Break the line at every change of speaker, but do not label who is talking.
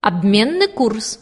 обменный курс.